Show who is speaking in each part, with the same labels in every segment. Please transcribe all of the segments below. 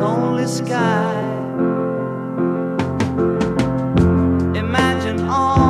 Speaker 1: only sky. Imagine all.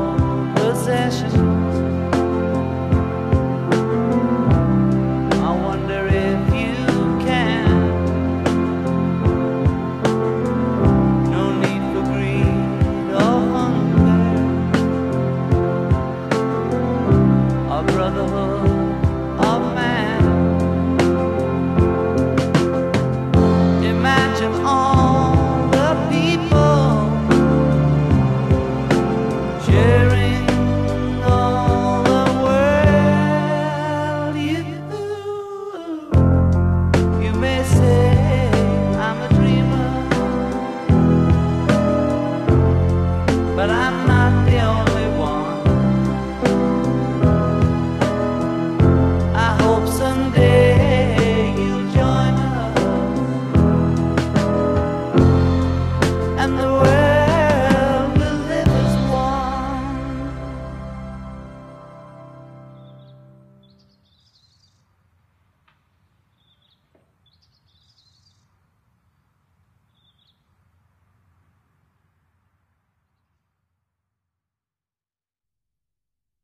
Speaker 1: love.